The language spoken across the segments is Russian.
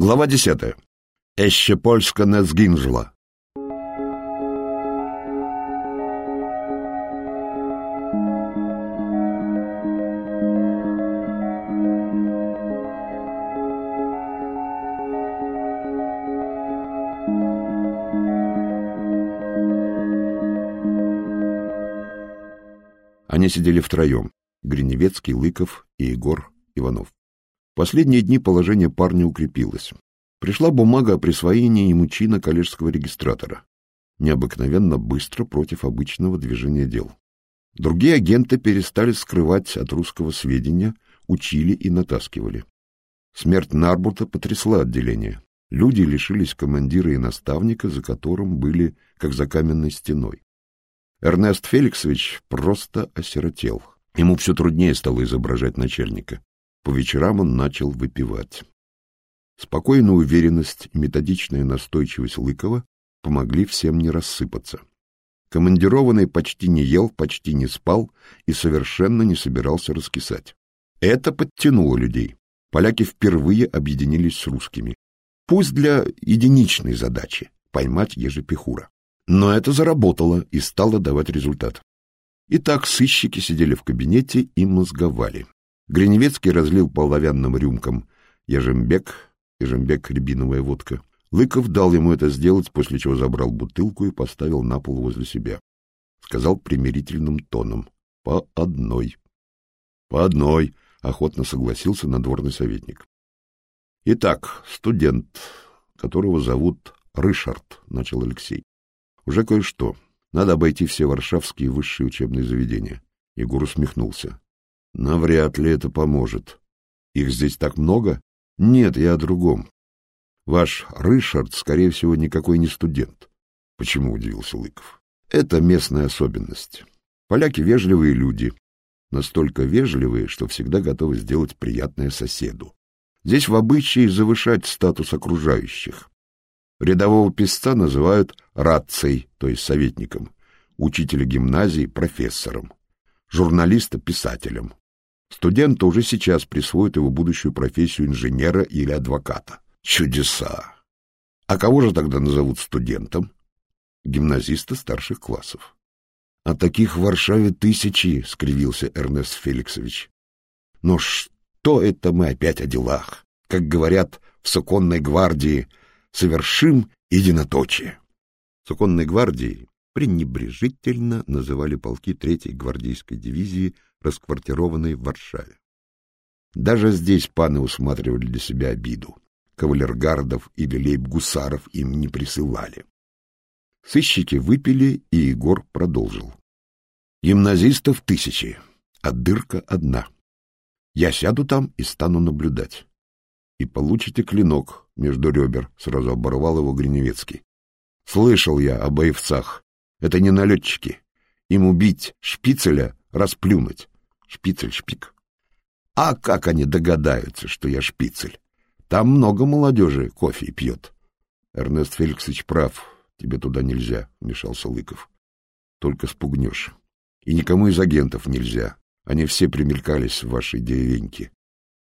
Глава десятая. Еще польска не згинжила. Они сидели втроем — Гриневецкий, Лыков и Егор Иванов. Последние дни положение парня укрепилось. Пришла бумага о присвоении ему чина коллежского регистратора. Необыкновенно быстро против обычного движения дел. Другие агенты перестали скрывать от русского сведения, учили и натаскивали. Смерть Нарбута потрясла отделение. Люди лишились командира и наставника, за которым были, как за каменной стеной. Эрнест Феликсович просто осиротел. Ему все труднее стало изображать начальника. По вечерам он начал выпивать. Спокойная уверенность и методичная настойчивость Лыкова помогли всем не рассыпаться. Командированный почти не ел, почти не спал и совершенно не собирался раскисать. Это подтянуло людей. Поляки впервые объединились с русскими. Пусть для единичной задачи — поймать ежепихура. Но это заработало и стало давать результат. Итак, сыщики сидели в кабинете и мозговали. Гриневецкий разлил по оловянным рюмкам Ежембек, Ежембек — рябиновая водка. Лыков дал ему это сделать, после чего забрал бутылку и поставил на пол возле себя. Сказал примирительным тоном. — По одной. — По одной, — охотно согласился надворный советник. — Итак, студент, которого зовут Рышард, — начал Алексей. — Уже кое-что. Надо обойти все варшавские высшие учебные заведения. Егор усмехнулся. Навряд ли это поможет. Их здесь так много? Нет, я о другом. Ваш Рышард, скорее всего, никакой не студент. Почему, удивился Лыков. Это местная особенность. Поляки вежливые люди, настолько вежливые, что всегда готовы сделать приятное соседу. Здесь в обычае завышать статус окружающих. Рядового писца называют радцей, то есть советником, учителя гимназии — профессором, журналиста — писателем, Студенты уже сейчас присвоят его будущую профессию инженера или адвоката. Чудеса! А кого же тогда назовут студентом? Гимназиста старших классов. — А таких в Варшаве тысячи, — скривился Эрнест Феликсович. — Но что это мы опять о делах? Как говорят в Соконной гвардии, совершим единоточие. Соконной гвардией пренебрежительно называли полки третьей гвардейской дивизии — расквартированной в Варшаве. Даже здесь паны усматривали для себя обиду. Кавалергардов или лейб-гусаров им не присылали. Сыщики выпили, и Егор продолжил. Гимназистов тысячи, а дырка одна. Я сяду там и стану наблюдать. И получите клинок между ребер, сразу оборвал его Гриневецкий. Слышал я об боевцах. Это не налетчики. Им убить шпицеля расплюнуть. Шпицель-шпик. А как они догадаются, что я шпицель? Там много молодежи кофе пьет. Эрнест Феликсович прав. Тебе туда нельзя, — вмешался Лыков. Только спугнешь. И никому из агентов нельзя. Они все примелькались в вашей деревеньке.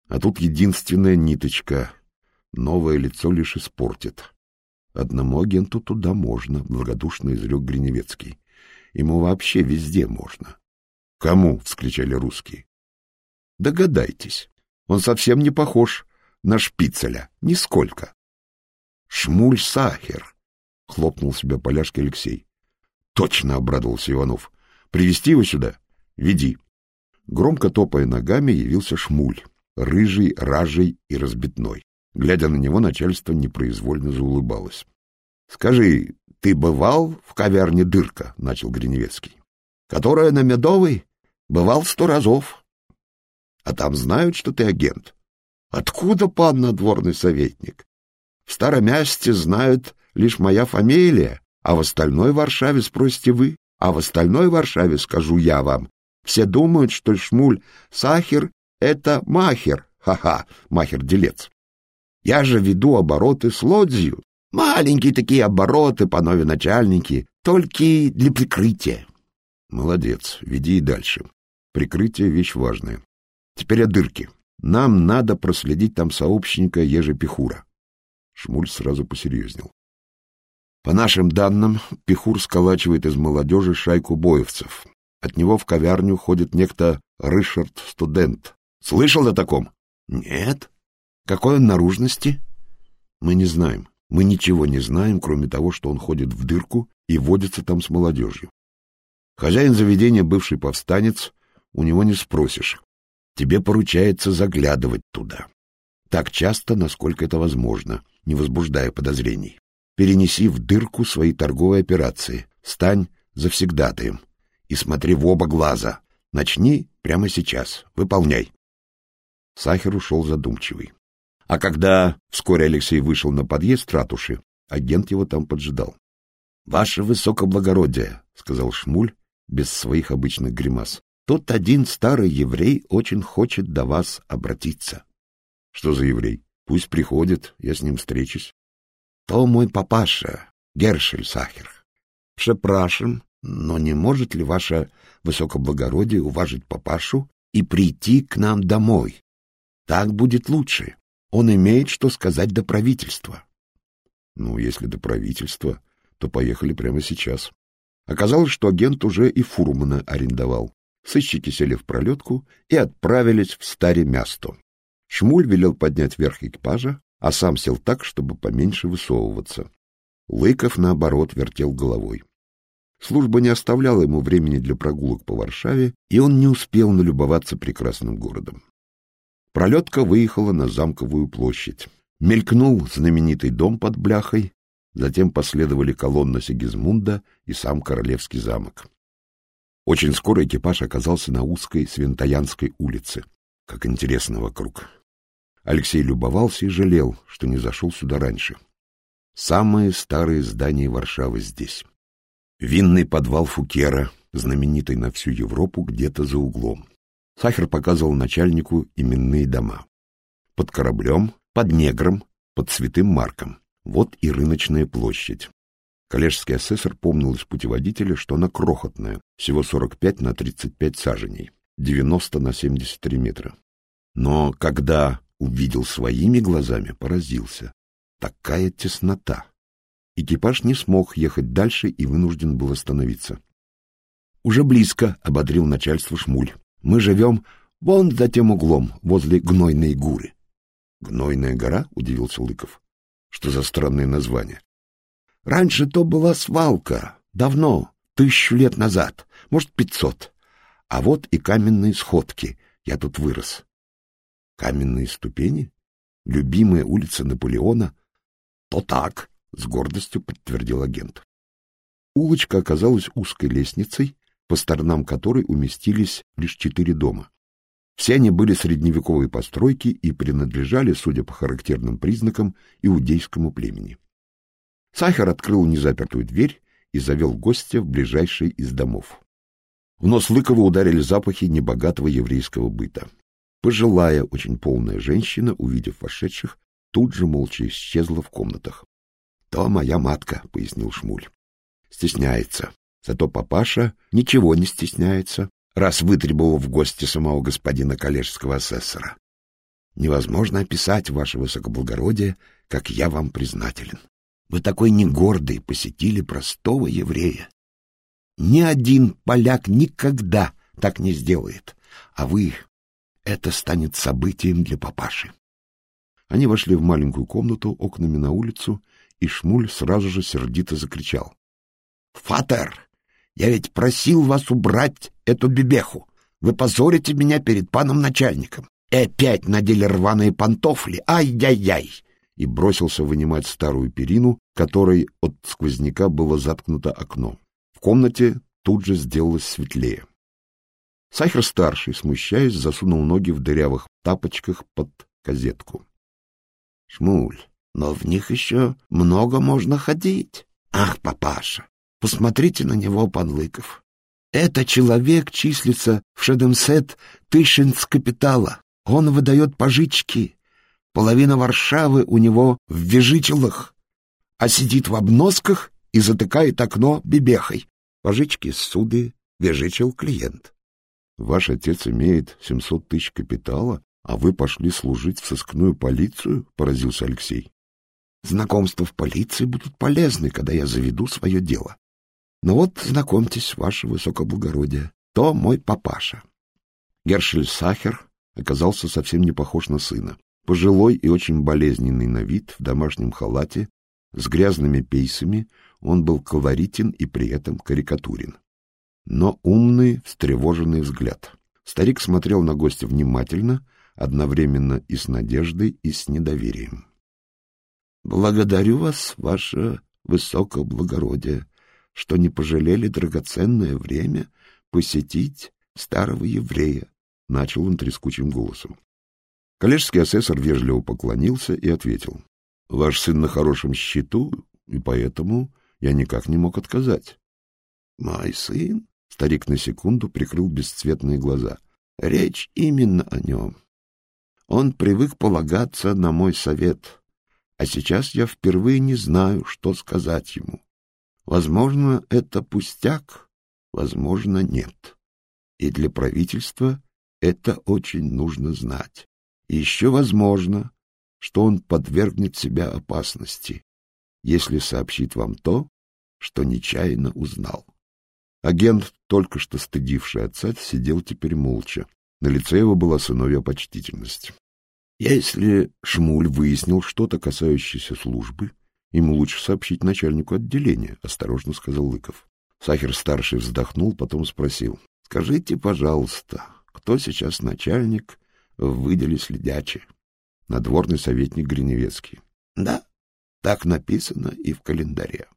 А тут единственная ниточка. Новое лицо лишь испортит. Одному агенту туда можно, — благодушно изрек Гриневецкий. Ему вообще везде можно. «Кому?» — вскричали русские. «Догадайтесь, он совсем не похож на Шпицеля, нисколько». «Шмуль Сахер!» — хлопнул себя поляшки Алексей. «Точно!» — обрадовался Иванов. «Привести его сюда? Веди». Громко топая ногами явился Шмуль, рыжий, ражий и разбитной. Глядя на него, начальство непроизвольно заулыбалось. — Скажи, ты бывал в каверне «Дырка»? — начал Гриневецкий. — Которая на Медовой? Бывал сто разов. А там знают, что ты агент. Откуда, пан надворный советник? В Старомясте знают лишь моя фамилия, а в остальной Варшаве спросите вы, а в остальной Варшаве скажу я вам. Все думают, что Шмуль Сахер — это Махер, ха-ха, Махер-делец. Я же веду обороты с лодзью. Маленькие такие обороты, панове начальники, только для прикрытия. Молодец, веди и дальше. Прикрытие — вещь важная. Теперь о дырке. Нам надо проследить там сообщника Ежепихура. Шмуль сразу посерьезнел. По нашим данным, Пихур сколачивает из молодежи шайку боевцев. От него в ковярню ходит некто Рышард Студент. Слышал о таком? Нет. Какой он наружности? Мы не знаем. Мы ничего не знаем, кроме того, что он ходит в дырку и водится там с молодежью. Хозяин заведения, бывший повстанец, у него не спросишь. Тебе поручается заглядывать туда. Так часто, насколько это возможно, не возбуждая подозрений. Перенеси в дырку свои торговые операции, стань завсегдатаем и смотри в оба глаза. Начни прямо сейчас, выполняй. Сахер ушел задумчивый. А когда вскоре Алексей вышел на подъезд ратуши, агент его там поджидал. — Ваше высокоблагородие, — сказал Шмуль без своих обычных гримас, — тут один старый еврей очень хочет до вас обратиться. — Что за еврей? Пусть приходит, я с ним встречусь. — То мой папаша, Гершель Сахер. — Прzepraszam, но не может ли ваше высокоблагородие уважить папашу и прийти к нам домой? Так будет лучше. Он имеет что сказать до правительства. Ну, если до правительства, то поехали прямо сейчас. Оказалось, что агент уже и фурмана арендовал. Сыщики сели в пролетку и отправились в старе място. Шмуль велел поднять верх экипажа, а сам сел так, чтобы поменьше высовываться. Лыков, наоборот, вертел головой. Служба не оставляла ему времени для прогулок по Варшаве, и он не успел налюбоваться прекрасным городом. Пролетка выехала на замковую площадь. Мелькнул знаменитый дом под бляхой, затем последовали колонна Сигизмунда и сам Королевский замок. Очень скоро экипаж оказался на узкой Свинтаянской улице. Как интересно вокруг. Алексей любовался и жалел, что не зашел сюда раньше. Самые старые здания Варшавы здесь. Винный подвал Фукера, знаменитый на всю Европу, где-то за углом. Сахер показывал начальнику именные дома. Под кораблем, под негром, под святым Марком. Вот и рыночная площадь. Коллежский асессор помнил из путеводителя, что она крохотная, всего 45 на 35 саженей, 90 на 73 метра. Но когда увидел своими глазами, поразился. Такая теснота! Экипаж не смог ехать дальше и вынужден был остановиться. — Уже близко, — ободрил начальство Шмуль. Мы живем вон за тем углом, возле Гнойной горы. — Гнойная гора? — удивился Лыков. — Что за странное название? — Раньше то была свалка. Давно, тысячу лет назад, может, пятьсот. А вот и каменные сходки. Я тут вырос. — Каменные ступени? Любимая улица Наполеона? — То так, — с гордостью подтвердил агент. Улочка оказалась узкой лестницей, по сторонам которой уместились лишь четыре дома. Все они были средневековой постройки и принадлежали, судя по характерным признакам, иудейскому племени. Сахар открыл незапертую дверь и завел гостя в ближайший из домов. В нос Лыкова ударили запахи небогатого еврейского быта. Пожилая, очень полная женщина, увидев вошедших, тут же молча исчезла в комнатах. — То моя матка, — пояснил Шмуль. — Стесняется. Зато папаша ничего не стесняется, раз вытребовал в гости самого господина коллежского асессора. Невозможно описать, ваше высокоблагородие, как я вам признателен. Вы такой негордый посетили простого еврея. Ни один поляк никогда так не сделает, а вы... Это станет событием для папаши. Они вошли в маленькую комнату окнами на улицу, и Шмуль сразу же сердито закричал. — Фатер, я ведь просил вас убрать эту бебеху. Вы позорите меня перед паном начальником. И опять надели рваные пантофли. Ай-яй-яй!» И бросился вынимать старую перину, которой от сквозняка было заткнуто окно. В комнате тут же сделалось светлее. Сахер-старший, смущаясь, засунул ноги в дырявых тапочках под козетку. — Шмуль, но в них еще много можно ходить. Ах, папаша, Посмотрите на него, пан Лыков. Это человек числится в Шедемсет тысяч капитала. Он выдает пожички. Половина Варшавы у него в вежителах, а сидит в обносках и затыкает окно бебехой. Пожички суды, вежичил клиент. Ваш отец имеет семьсот тысяч капитала, а вы пошли служить в сыскную полицию? — поразился Алексей. Знакомства в полиции будут полезны, когда я заведу свое дело. Но вот, знакомьтесь, ваше высокоблагородие, то мой папаша. Гершель Сахер оказался совсем не похож на сына. Пожилой и очень болезненный на вид, в домашнем халате, с грязными пейсами, он был колоритен и при этом карикатурен. Но умный, встревоженный взгляд. Старик смотрел на гостя внимательно, одновременно и с надеждой, и с недоверием. — Благодарю вас, ваше высокоблагородие, что не пожалели драгоценное время посетить старого еврея, — начал он трескучим голосом. Коллежский асессор вежливо поклонился и ответил. — Ваш сын на хорошем счету, и поэтому я никак не мог отказать. — Мой сын? — старик на секунду прикрыл бесцветные глаза. — Речь именно о нем. Он привык полагаться на мой совет, а сейчас я впервые не знаю, что сказать ему. Возможно, это пустяк, возможно, нет. И для правительства это очень нужно знать. И еще возможно, что он подвергнет себя опасности, если сообщит вам то, что нечаянно узнал. Агент, только что стыдивший отца, сидел теперь молча. На лице его была сыновья почтительность. Если Шмуль выяснил что-то, касающееся службы, ему лучше сообщить начальнику отделения, — осторожно сказал Лыков. Сахер-старший вздохнул, потом спросил. — Скажите, пожалуйста, кто сейчас начальник в выделе следячи? Надворный советник Гриневецкий. — Да, так написано и в календаре.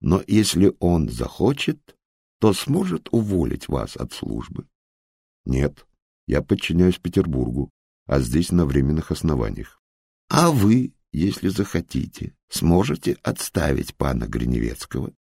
Но если он захочет, то сможет уволить вас от службы. — Нет, я подчиняюсь Петербургу, а здесь на временных основаниях. — А вы, если захотите, сможете отставить пана Гриневецкого?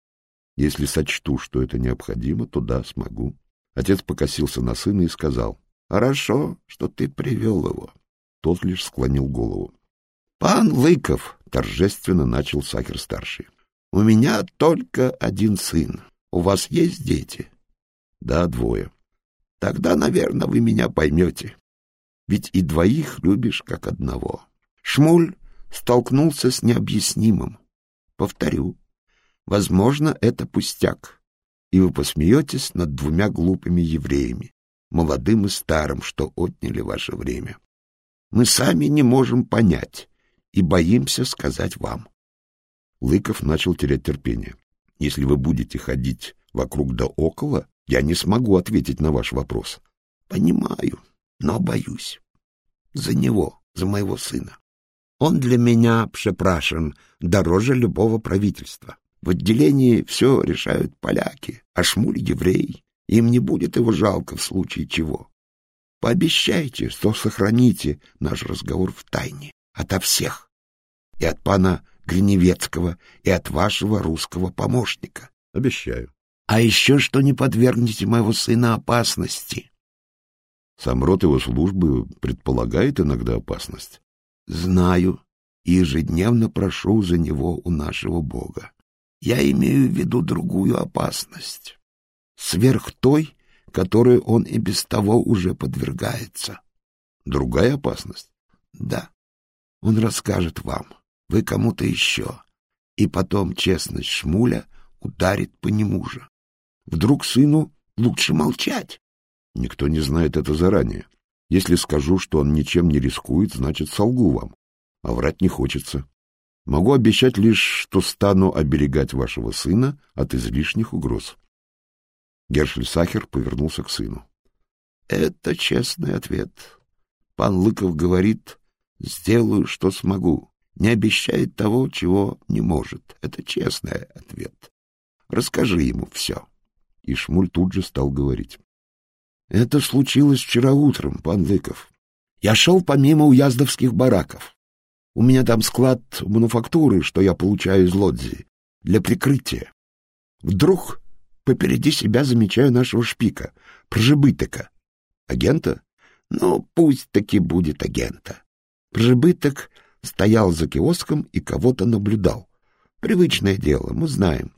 — Если сочту, что это необходимо, то да, смогу. Отец покосился на сына и сказал, — Хорошо, что ты привел его. Тот лишь склонил голову. — Пан Лыков, — торжественно начал Сахер-старший, — у меня только один сын. У вас есть дети? — Да, двое. — Тогда, наверное, вы меня поймете ведь и двоих любишь как одного. Шмуль столкнулся с необъяснимым. Повторю, возможно, это пустяк, и вы посмеетесь над двумя глупыми евреями, молодым и старым, что отняли ваше время. Мы сами не можем понять и боимся сказать вам. Лыков начал терять терпение. Если вы будете ходить вокруг да около, я не смогу ответить на ваш вопрос. Понимаю, но боюсь. За него, за моего сына. Он для меня, препрашен, дороже любого правительства. В отделении все решают поляки, а Шмуль — еврей. Им не будет его жалко в случае чего. Пообещайте, что сохраните наш разговор в тайне ото всех. И от пана Гриневецкого, и от вашего русского помощника. Обещаю. А еще что не подвергнете моего сына опасности. Сам род его службы предполагает иногда опасность. Знаю и ежедневно прошу за него у нашего Бога. Я имею в виду другую опасность, сверх той, которой он и без того уже подвергается. Другая опасность? Да. Он расскажет вам, вы кому-то еще, и потом честность Шмуля ударит по нему же. Вдруг сыну лучше молчать. Никто не знает это заранее. Если скажу, что он ничем не рискует, значит, солгу вам. А врать не хочется. Могу обещать лишь, что стану оберегать вашего сына от излишних угроз. Гершель Сахер повернулся к сыну. — Это честный ответ. Пан Лыков говорит, сделаю, что смогу. Не обещает того, чего не может. Это честный ответ. Расскажи ему все. И Шмуль тут же стал говорить. Это случилось вчера утром, пан Лыков. Я шел помимо уяздовских бараков. У меня там склад мануфактуры, что я получаю из Лодзи, для прикрытия. Вдруг попереди себя замечаю нашего шпика, прожибытыка. Агента? Ну, пусть таки будет агента. Прожибыток стоял за киоском и кого-то наблюдал. Привычное дело, мы знаем.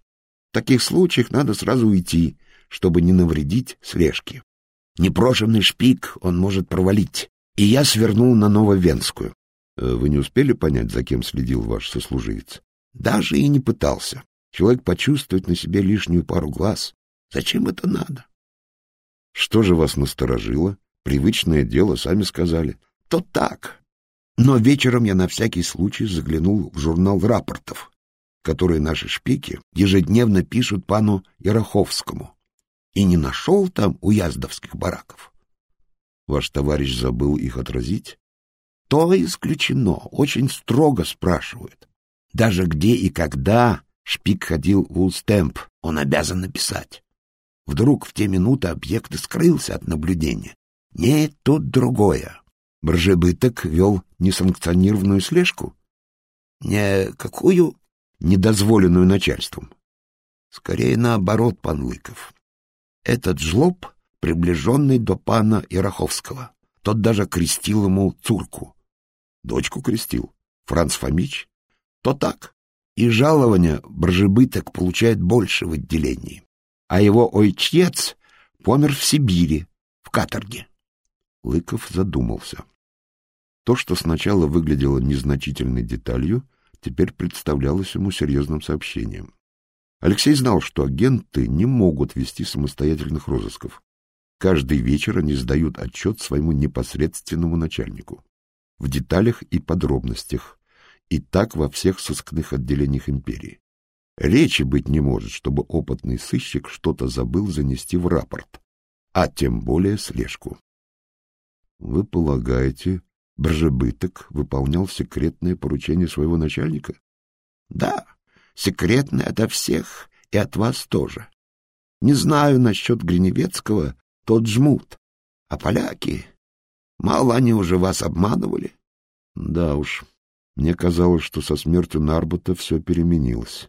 В таких случаях надо сразу уйти, чтобы не навредить слежке. Непрошенный шпик он может провалить. И я свернул на Нововенскую. Э, вы не успели понять, за кем следил ваш сослуживец? Даже и не пытался. Человек почувствует на себе лишнюю пару глаз. Зачем это надо? Что же вас насторожило? Привычное дело, сами сказали. То так. Но вечером я на всякий случай заглянул в журнал рапортов, которые наши шпики ежедневно пишут пану Яроховскому, и не нашел там уяздовских бараков. Ваш товарищ забыл их отразить? То исключено, очень строго спрашивают. Даже где и когда шпик ходил в Улстемп, он обязан написать. Вдруг в те минуты объект скрылся от наблюдения. Нет, тут другое. Бржебыток вел несанкционированную слежку? Не какую? Недозволенную начальством. Скорее наоборот, пан Лыков. Этот жлоб, приближенный до пана Яроховского. Тот даже крестил ему цурку. Дочку крестил. Франц Фомич? То так. И жалования Бржебыток получает больше в отделении. А его ойчец помер в Сибири, в каторге. Лыков задумался. То, что сначала выглядело незначительной деталью, теперь представлялось ему серьезным сообщением. Алексей знал, что агенты не могут вести самостоятельных розысков. Каждый вечер они сдают отчет своему непосредственному начальнику. В деталях и подробностях. И так во всех сыскных отделениях империи. Речи быть не может, чтобы опытный сыщик что-то забыл занести в рапорт, а тем более слежку. Вы полагаете, Бржебыток выполнял секретное поручение своего начальника? Да, секретное ото всех и от вас тоже. Не знаю насчет Гриневецкого, тот жмут. А поляки, мало они уже вас обманывали? Да уж, мне казалось, что со смертью Нарбута все переменилось.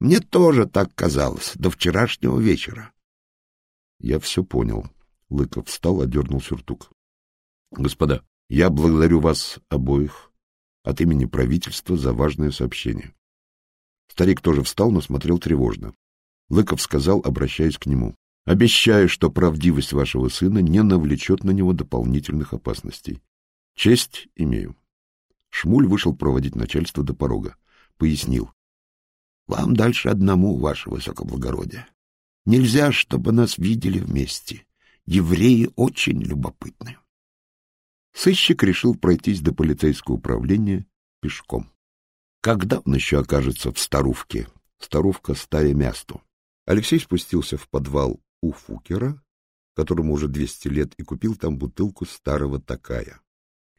Мне тоже так казалось до вчерашнего вечера. Я все понял. Лыков встал, одернул сюртук. Господа, я благодарю вас обоих от имени правительства за важное сообщение. Старик тоже встал, но смотрел тревожно. Лыков сказал, обращаясь к нему. — Обещаю, что правдивость вашего сына не навлечет на него дополнительных опасностей. Честь имею. Шмуль вышел проводить начальство до порога. Пояснил. — Вам дальше одному, ваше высокоблагородие. Нельзя, чтобы нас видели вместе. Евреи очень любопытны. Сыщик решил пройтись до полицейского управления пешком. Когда он еще окажется в Старувке? Старувка стая мясту. Алексей спустился в подвал у Фукера, которому уже 200 лет, и купил там бутылку старого такая.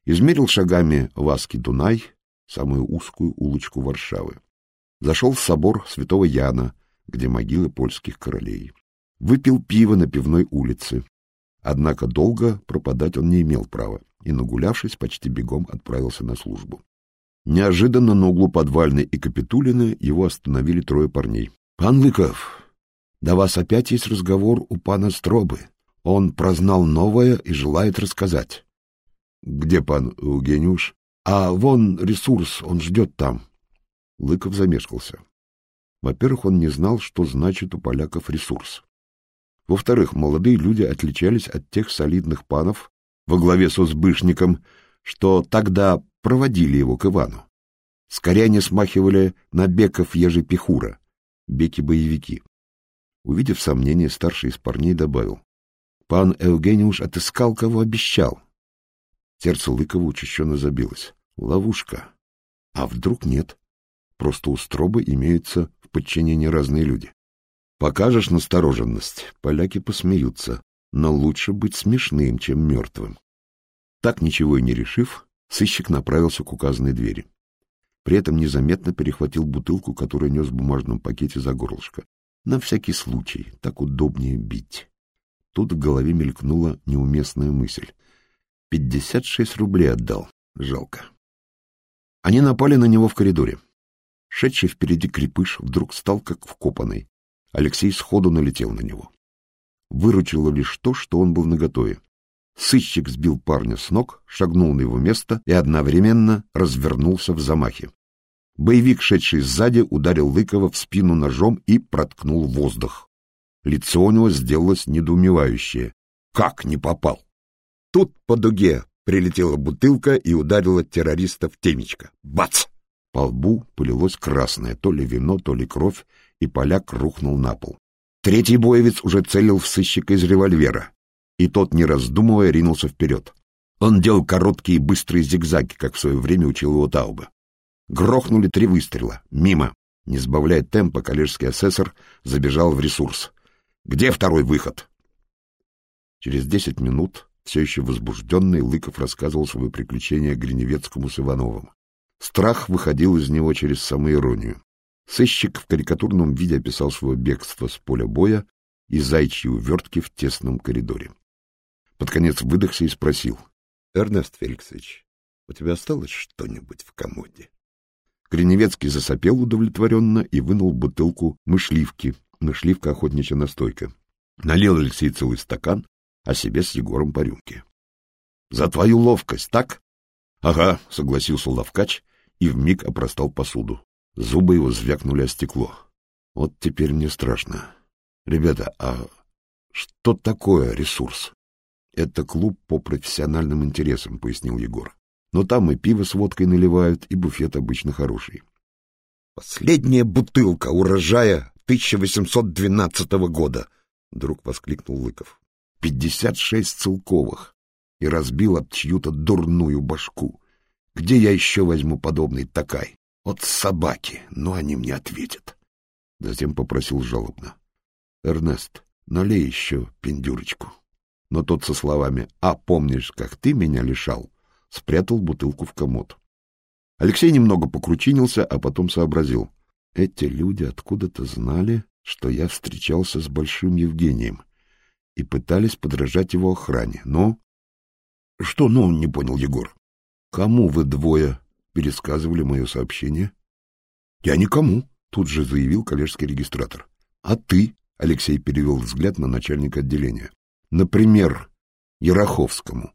Измерил шагами Васки Дунай, самую узкую улочку Варшавы. Зашел в собор святого Яна, где могилы польских королей. Выпил пиво на пивной улице. Однако долго пропадать он не имел права и, нагулявшись, почти бегом отправился на службу. Неожиданно на углу подвальной и Капитулины его остановили трое парней. — Пан Лыков, да вас опять есть разговор у пана Стробы. Он прознал новое и желает рассказать. — Где пан Евгениуш? — А вон ресурс, он ждет там. Лыков замешкался. Во-первых, он не знал, что значит у поляков ресурс. Во-вторых, молодые люди отличались от тех солидных панов, во главе со Сбышником, что тогда проводили его к Ивану. Скорее они смахивали на беков ежепихура, беки-боевики. Увидев сомнение, старший из парней добавил. Пан Евгениуш отыскал, кого обещал. Сердце Лыкова учащенно забилось. Ловушка. А вдруг нет? Просто у Стробы имеются в подчинении разные люди. Покажешь настороженность, поляки посмеются, но лучше быть смешным, чем мертвым. Так ничего и не решив, сыщик направился к указанной двери. При этом незаметно перехватил бутылку, которую нес в бумажном пакете за горлышко. На всякий случай, так удобнее бить. Тут в голове мелькнула неуместная мысль. Пятьдесят шесть рублей отдал. Жалко. Они напали на него в коридоре. Шедший впереди крепыш вдруг стал как вкопанный. Алексей сходу налетел на него. Выручило лишь то, что он был наготове. Сыщик сбил парня с ног, шагнул на его место и одновременно развернулся в замахе. Боевик, шедший сзади, ударил Лыкова в спину ножом и проткнул воздух. Лицо у него сделалось недоумевающее. Как не попал? Тут по дуге Прилетела бутылка и ударила террориста в темечко. Бац! По лбу полилось красное, то ли вино, то ли кровь, и поляк рухнул на пол. Третий боевец уже целил в сыщика из револьвера, и тот, не раздумывая, ринулся вперед. Он делал короткие быстрые зигзаги, как в свое время учил его Тауба. Грохнули три выстрела. Мимо. Не сбавляя темпа, коллежский асессор забежал в ресурс. «Где второй выход?» Через десять минут, все еще возбужденный, Лыков рассказывал свои приключения Гриневецкому с Ивановым. Страх выходил из него через самоиронию. Сыщик в карикатурном виде описал свое бегство с поля боя и зайчьи увертки в тесном коридоре. Под конец выдохся и спросил. — Эрнест Феликсович, у тебя осталось что-нибудь в комоде? Гриневецкий засопел удовлетворенно и вынул бутылку мышливки, мышливка охотничья настойка. Налил Алексей целый стакан, а себе с Егором по рюмке. — За твою ловкость, так? — Ага, — согласился ловкач и вмиг опростал посуду. Зубы его звякнули о стекло. Вот теперь мне страшно. Ребята, а что такое ресурс? Это клуб по профессиональным интересам, пояснил Егор. Но там и пиво с водкой наливают, и буфет обычно хороший. Последняя бутылка урожая 1812 года, вдруг воскликнул Лыков. Пятьдесят шесть целковых и разбил об чью-то дурную башку. Где я еще возьму подобный такай? От собаки, но они мне ответят. Затем попросил жалобно. — Эрнест, налей еще пиндюрочку. Но тот со словами «А помнишь, как ты меня лишал?» спрятал бутылку в комод. Алексей немного покручинился, а потом сообразил. Эти люди откуда-то знали, что я встречался с Большим Евгением и пытались подражать его охране. Но... — Что «ну»? — не понял Егор. — Кому вы двое пересказывали мое сообщение? — Я никому, — тут же заявил коллежский регистратор. — А ты? — Алексей перевел взгляд на начальника отделения. — Например, Яроховскому.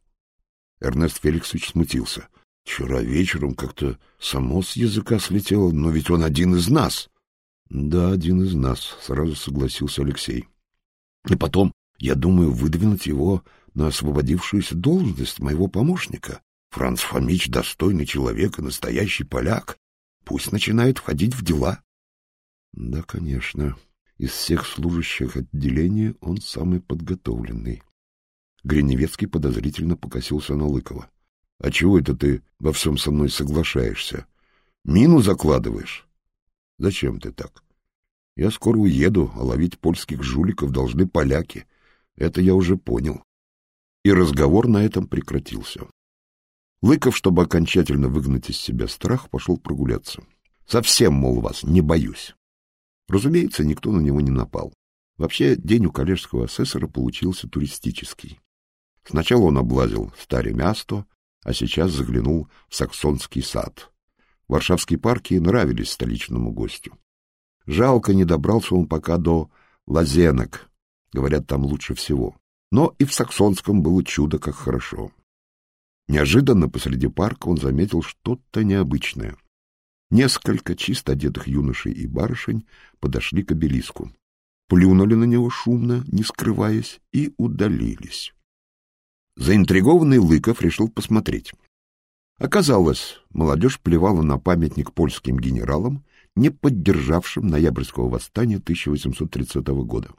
Эрнест Феликсович смутился. — Вчера вечером как-то само с языка слетело, но ведь он один из нас. — Да, один из нас, — сразу согласился Алексей. — И потом, я думаю, выдвинуть его на освободившуюся должность моего помощника. Франц Фомич достойный человек и настоящий поляк. Пусть начинает входить в дела. Да, конечно, из всех служащих отделения он самый подготовленный. Гриневецкий подозрительно покосился на Лыкова. — А чего это ты во всем со мной соглашаешься? Мину закладываешь? — Зачем ты так? Я скоро уеду, а ловить польских жуликов должны поляки. Это я уже понял. И разговор на этом прекратился. Лыков, чтобы окончательно выгнать из себя страх, пошел прогуляться. Совсем, мол, вас не боюсь. Разумеется, никто на него не напал. Вообще, день у коллежского асессора получился туристический. Сначала он облазил старое место, а сейчас заглянул в Саксонский сад. Варшавские парки нравились столичному гостю. Жалко, не добрался он пока до Лазенок. Говорят, там лучше всего. Но и в Саксонском было чудо как хорошо. Неожиданно посреди парка он заметил что-то необычное. Несколько чисто одетых юношей и барышень подошли к обелиску, плюнули на него шумно, не скрываясь, и удалились. Заинтригованный Лыков решил посмотреть. Оказалось, молодежь плевала на памятник польским генералам, не поддержавшим ноябрьского восстания 1830 года.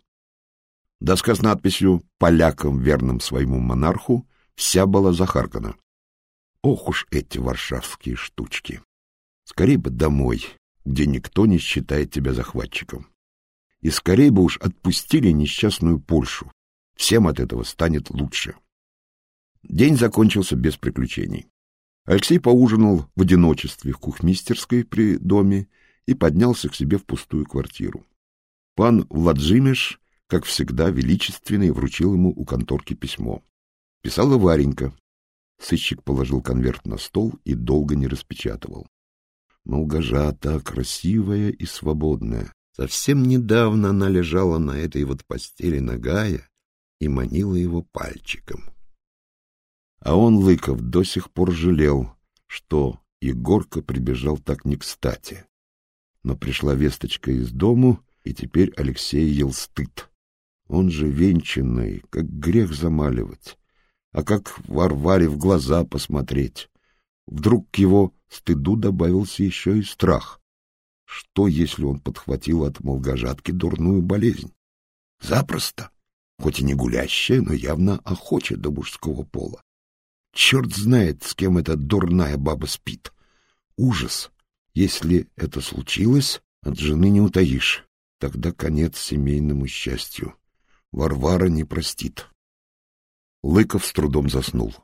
Доска с надписью «Полякам, верным своему монарху» вся была захаркана. Ох уж эти варшавские штучки! Скорей бы домой, где никто не считает тебя захватчиком. И скорей бы уж отпустили несчастную Польшу. Всем от этого станет лучше. День закончился без приключений. Алексей поужинал в одиночестве в кухмистерской при доме и поднялся к себе в пустую квартиру. Пан Владимир, как всегда, величественный, вручил ему у конторки письмо. Писала Варенька. Сыщик положил конверт на стол и долго не распечатывал. Молгожата, красивая и свободная. Совсем недавно она лежала на этой вот постели нагая и манила его пальчиком. А он, Лыков, до сих пор жалел, что Егорка прибежал так не кстати. Но пришла весточка из дому, и теперь Алексей ел стыд. Он же венчанный, как грех замаливать. а как Варваре в глаза посмотреть. Вдруг к его стыду добавился еще и страх. Что, если он подхватил от молгожатки дурную болезнь? Запросто, хоть и не гулящая, но явно охоча до мужского пола. Черт знает, с кем эта дурная баба спит. Ужас. Если это случилось, от жены не утаишь. Тогда конец семейному счастью. Варвара не простит. Лыков с трудом заснул.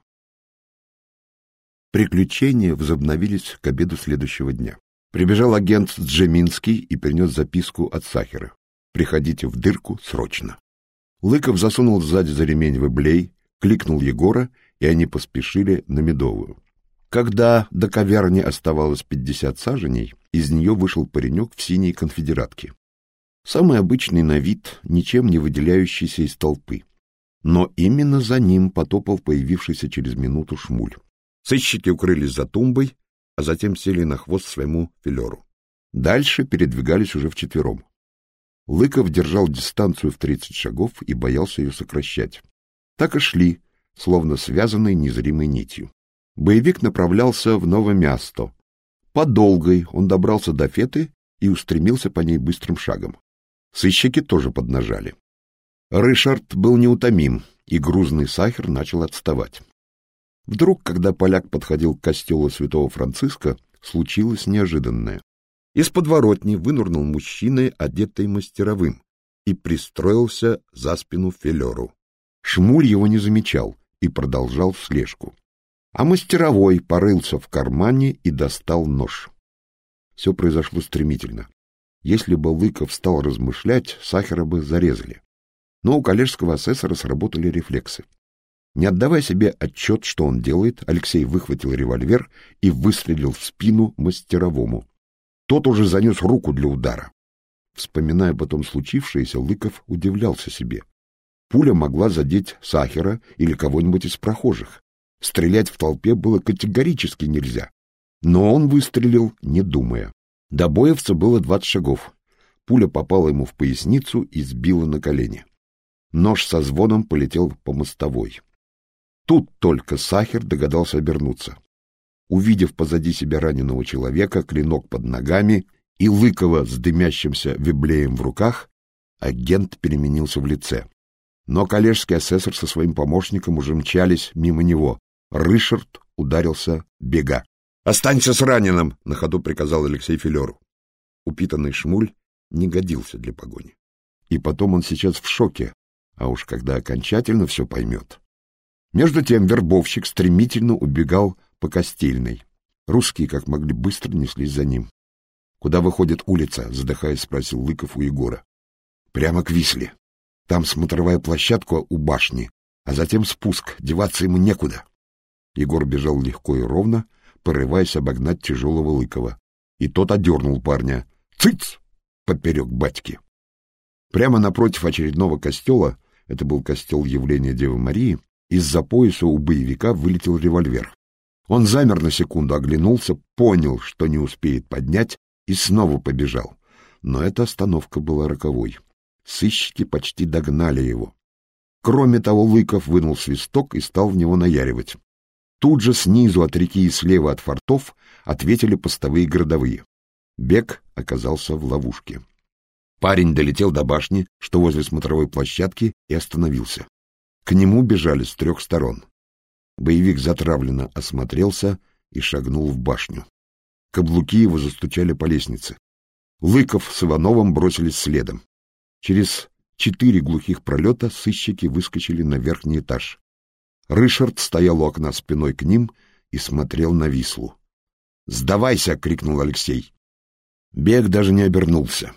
Приключения возобновились к обеду следующего дня. Прибежал агент Джеминский и принес записку от Сахера. «Приходите в дырку срочно». Лыков засунул сзади за ремень выблей, кликнул Егора, и они поспешили на Медовую. Когда до каверни оставалось пятьдесят саженей, из нее вышел паренек в синей конфедератке. Самый обычный на вид, ничем не выделяющийся из толпы. Но именно за ним потопал появившийся через минуту шмуль. Сыщики укрылись за тумбой, а затем сели на хвост своему филеру. Дальше передвигались уже вчетвером. Лыков держал дистанцию в тридцать шагов и боялся ее сокращать. Так и шли, словно связанной незримой нитью. Боевик направлялся в Новомясто. По долгой он добрался до Феты и устремился по ней быстрым шагом. Сыщики тоже поднажали. Рышард был неутомим, и грузный сахар начал отставать. Вдруг, когда поляк подходил к костелу святого Франциска, случилось неожиданное. Из подворотни вынурнул мужчина, одетый мастеровым, и пристроился за спину Фелеру. Шмуль его не замечал и продолжал слежку. А мастеровой порылся в кармане и достал нож. Все произошло стремительно. Если бы Лыков стал размышлять, Сахара бы зарезали. Но у коллежского асессора сработали рефлексы. Не отдавая себе отчет, что он делает, Алексей выхватил револьвер и выстрелил в спину мастеровому. Тот уже занес руку для удара. Вспоминая потом случившееся, Лыков удивлялся себе. Пуля могла задеть Сахера или кого-нибудь из прохожих. Стрелять в толпе было категорически нельзя. Но он выстрелил, не думая. До боевца было двадцать шагов. Пуля попала ему в поясницу и сбила на колени. Нож со звоном полетел по мостовой. Тут только Сахер догадался обернуться. Увидев позади себя раненого человека, клинок под ногами и Лыкова с дымящимся виблеем в руках, агент переменился в лице. Но коллежский асессор со своим помощником уже мчались мимо него. Рышард ударился бега. «Останься с раненым!» — на ходу приказал Алексей Филеру. Упитанный шмуль не годился для погони. И потом он сейчас в шоке, а уж когда окончательно все поймет, между тем вербовщик стремительно убегал по Костельной. Русские, как могли, быстро неслись за ним. — Куда выходит улица? — задыхаясь, спросил Лыков у Егора. — Прямо к Висле. Там смотровая площадка у башни, а затем спуск, деваться ему некуда. Егор бежал легко и ровно, порываясь обогнать тяжелого Лыкова. И тот одернул парня. «Цыц!» — поперек батьки. Прямо напротив очередного костела, это был костел явления Девы Марии, из-за пояса у боевика вылетел револьвер. Он замер на секунду, оглянулся, понял, что не успеет поднять, и снова побежал. Но эта остановка была роковой. Сыщики почти догнали его. Кроме того, Лыков вынул свисток и стал в него наяривать. Тут же снизу от реки и слева от фортов ответили постовые городовые. Бег оказался в ловушке. Парень долетел до башни, что возле смотровой площадки, и остановился. К нему бежали с трех сторон. Боевик затравленно осмотрелся и шагнул в башню. Каблуки его застучали по лестнице. Лыков с Ивановым бросились следом. Через четыре глухих пролета сыщики выскочили на верхний этаж. Рышард стоял у окна спиной к ним и смотрел на Вислу. «Сдавайся!» — крикнул Алексей. Бег даже не обернулся.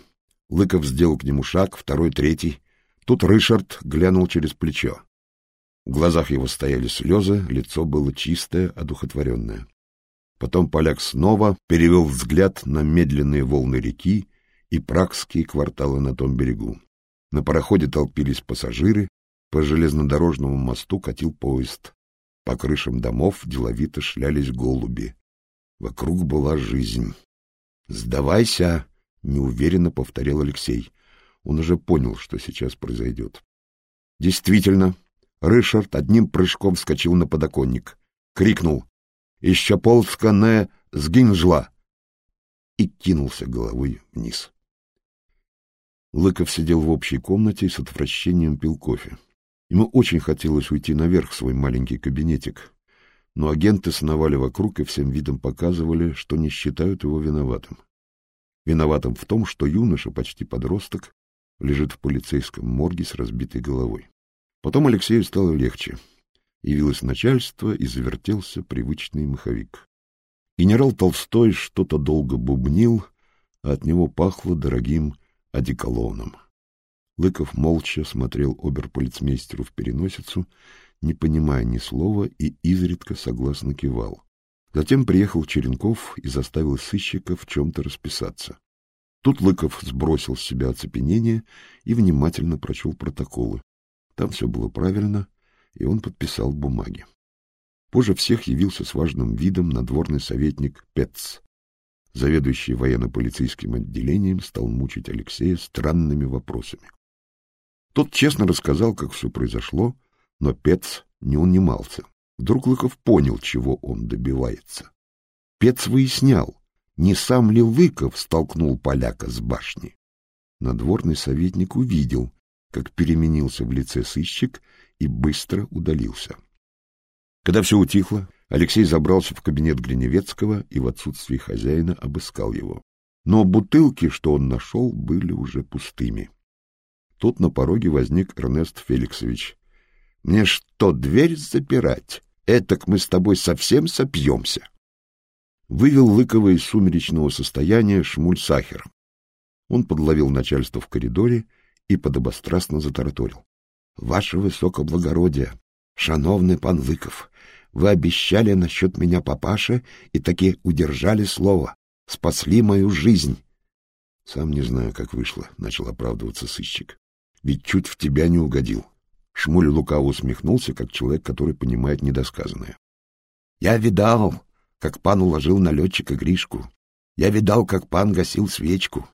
Лыков сделал к нему шаг, второй, третий. Тут Рышард глянул через плечо. В глазах его стояли слезы, лицо было чистое, одухотворенное. Потом поляк снова перевел взгляд на медленные волны реки и пракские кварталы на том берегу. На пароходе толпились пассажиры, по железнодорожному мосту катил поезд. По крышам домов деловито шлялись голуби. Вокруг была жизнь. «Сдавайся!» — неуверенно повторил Алексей. Он уже понял, что сейчас произойдет. Действительно, Рышард одним прыжком вскочил на подоконник. Крикнул «Еще полска не сгинжла!» и кинулся головой вниз. Лыков сидел в общей комнате и с отвращением пил кофе. Ему очень хотелось уйти наверх в свой маленький кабинетик, но агенты сновали вокруг и всем видом показывали, что не считают его виноватым. Виноватым в том, что юноша, почти подросток, лежит в полицейском морге с разбитой головой. Потом Алексею стало легче. Явилось начальство, и завертелся привычный маховик. Генерал Толстой что-то долго бубнил, а от него пахло дорогим одеколоном. Лыков молча смотрел оберполицмейстеру в переносицу, не понимая ни слова, и изредка согласно кивал. Затем приехал Черенков и заставил сыщика в чем-то расписаться. Тут Лыков сбросил с себя оцепенение и внимательно прочел протоколы. Там все было правильно, и он подписал бумаги. Позже всех явился с важным видом надворный советник Пец. Заведующий военно-полицейским отделением стал мучить Алексея странными вопросами. Тот честно рассказал, как все произошло, но Пец не унимался. Вдруг Лыков понял, чего он добивается. Пец выяснял, не сам ли Лыков столкнул поляка с башни. Надворный советник увидел, как переменился в лице сыщик и быстро удалился. Когда все утихло, Алексей забрался в кабинет Гриневецкого и в отсутствии хозяина обыскал его. Но бутылки, что он нашел, были уже пустыми. Тут на пороге возник Эрнест Феликсович. — Мне что, дверь запирать? Этак мы с тобой совсем сопьемся. Вывел Лыкова из сумеречного состояния Шмуль Сахер. Он подловил начальство в коридоре и подобострастно затараторил. — Ваше высокоблагородие, шановный пан Лыков, вы обещали насчет меня папаше и таки удержали слово, спасли мою жизнь. — Сам не знаю, как вышло, — начал оправдываться сыщик. — Ведь чуть в тебя не угодил. Шмуль лукаво усмехнулся, как человек, который понимает недосказанное. — Я видал, как пан уложил на летчика Гришку. Я видал, как пан гасил свечку.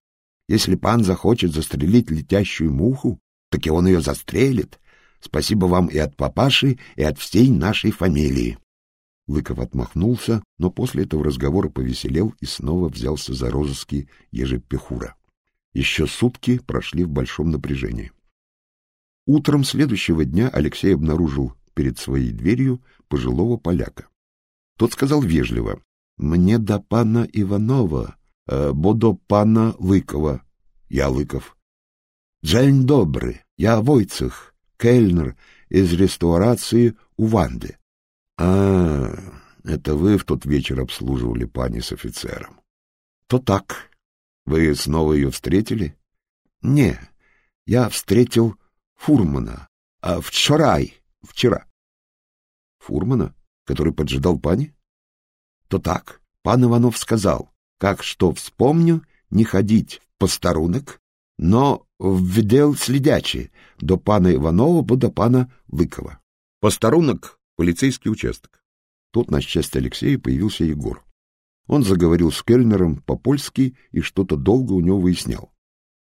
Если пан захочет застрелить летящую муху, так и он ее застрелит, Спасибо вам и от папаши, и от всей нашей фамилии. Лыков отмахнулся, но после этого разговора повеселел и снова взялся за розыски ежепехура. Еще сутки прошли в большом напряжении. Утром следующего дня Алексей обнаружил перед своей дверью пожилого поляка. Тот сказал вежливо, «Мне до пана Иванова, э, бо до пана Лыкова». Я Лыков. «Дзень добрый, я Войцех, кельнер из ресторации у Ванды. — А, это вы в тот вечер обслуживали пани с офицером. — То так. Вы снова ее встретили? — Не, я встретил Фурмана. А вчера, вчера. — Фурмана, который поджидал пани? — То так. Пан Иванов сказал, как что вспомню, не ходить в постарунок, но введел слідячі до пана Иванова, до пана Лыкова. Постарунок — полицейский участок. Тут, на счастье Алексея, появился Егор. Он заговорил с Кельнером по-польски и что-то долго у него выяснял.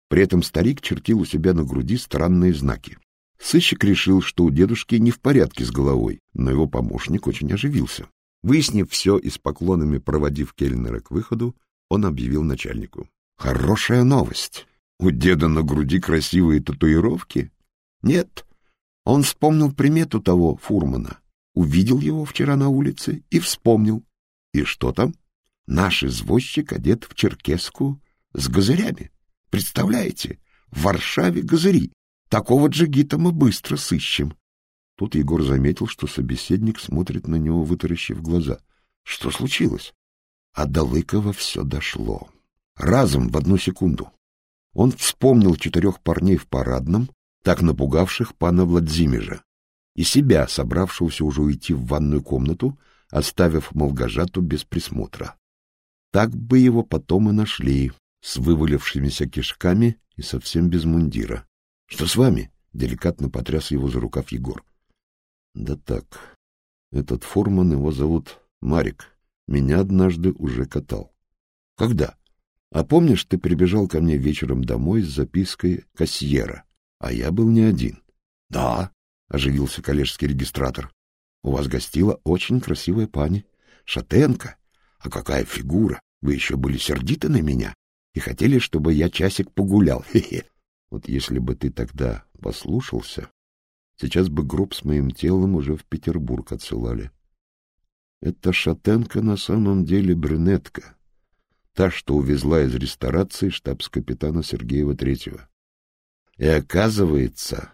При этом старик чертил у себя на груди странные знаки. Сыщик решил, что у дедушки не в порядке с головой, но его помощник очень оживился. Выяснив все и с поклонами проводив Кельнера к выходу, он объявил начальнику. — Хорошая новость! У деда на груди красивые татуировки? Нет. Он вспомнил примету того фурмана, увидел его вчера на улице и вспомнил. И что там? Наш извозчик одет в черкеску с газырями. Представляете, в Варшаве газыри. Такого джигита мы быстро сыщем. Тут Егор заметил, что собеседник смотрит на него, вытаращив глаза. Что случилось? А до Лыкова все дошло. Разом, в одну секунду. Он вспомнил четырех парней в парадном, так напугавших пана Владимира, и себя, собравшегося уже уйти в ванную комнату, оставив Молгожату без присмотра. Так бы его потом и нашли, с вывалившимися кишками и совсем без мундира. — Что с вами? — деликатно потряс его за рукав Егор. — Да так. Этот фурман, его зовут Марик. Меня однажды уже катал. — Когда? А помнишь, ты прибежал ко мне вечером домой с запиской кассиера, а я был не один. Да. — оживился коллежский регистратор. — У вас гостила очень красивая пани. Шатенка. А какая фигура! Вы еще были сердиты на меня и хотели, чтобы я часик погулял. Вот если бы ты тогда послушался, сейчас бы гроб с моим телом уже в Петербург отсылали. Это шатенка на самом деле брюнетка, та, что увезла из ресторации штабс-капитана Сергеева Третьего. И оказывается,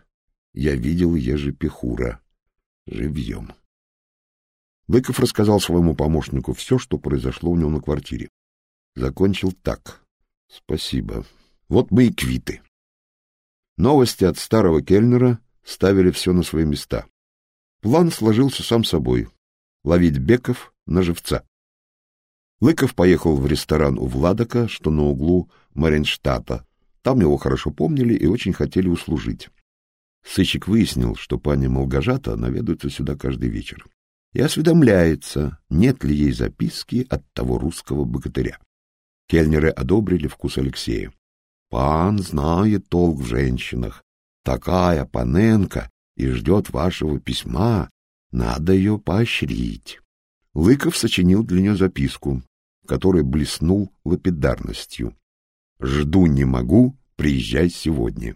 я видел ежепихура живьем. Быков рассказал своему помощнику все, что произошло у него на квартире. Закончил так. Спасибо. Вот мы и квиты. Новости от старого кельнера ставили все на свои места. План сложился сам собой — ловить Беков на живца. Лыков поехал в ресторан у Владока, что на углу Маринштата. Там его хорошо помнили и очень хотели услужить. Сыщик выяснил, что пани Молгожата наведуется сюда каждый вечер и осведомляется, нет ли ей записки от того русского богатыря. Кельнеры одобрили вкус Алексея. Пан знает толк в женщинах. Такая паненка и ждет вашего письма. Надо ее поощрить. Лыков сочинил для нее записку, в которой блеснул лапидарностью. «Жду не могу, приезжай сегодня».